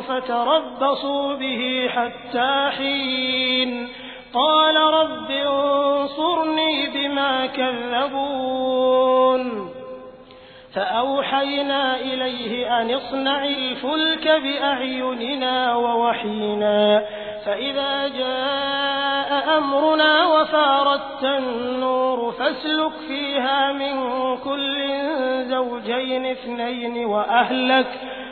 فتربصوا به حتى حين. قال رب انصرني بما كذبون. فأوحينا إليه أن اصنع الفلك بأعيننا ووحينا. فإذا جاء أمرنا وفارت النور فاسلك فيها من كل زوجين اثنين وأهلك.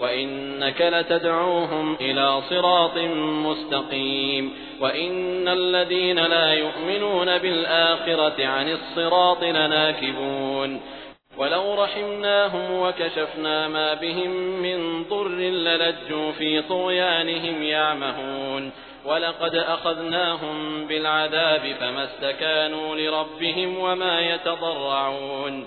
وإنك لتدعوهم إلى صراط مستقيم وإن الذين لا يؤمنون بالآخرة عن الصراط لناكبون ولو رحمناهم وكشفنا ما بهم من ضر للجوا في طغيانهم يعمهون ولقد أخذناهم بالعذاب فما استكانوا لربهم وما يتضرعون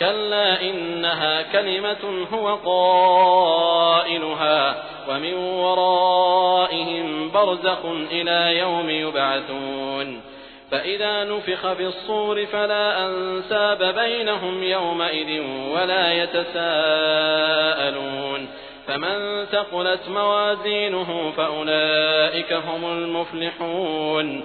كلا إنها كلمة هو قائلها ومن ورائهم برزخ إلى يوم يبعثون فإذا نفخ في الصور فلا أنساب بينهم يومئذ ولا يتساءلون فمن ثقلت موازينه فأولئك هم المفلحون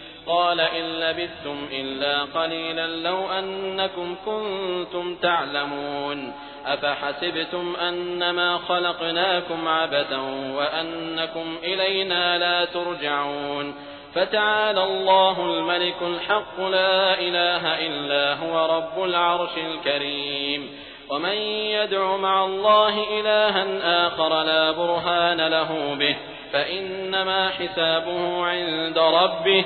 قال إن لبثتم إلا قليلا لو أنكم كنتم تعلمون أفحسبتم أنما خلقناكم عبثا وأنكم إلينا لا ترجعون فتعالى الله الملك الحق لا إله إلا هو رب العرش الكريم ومن يدع مع الله إلها آخر لا برهان له به فإنما حسابه عند ربه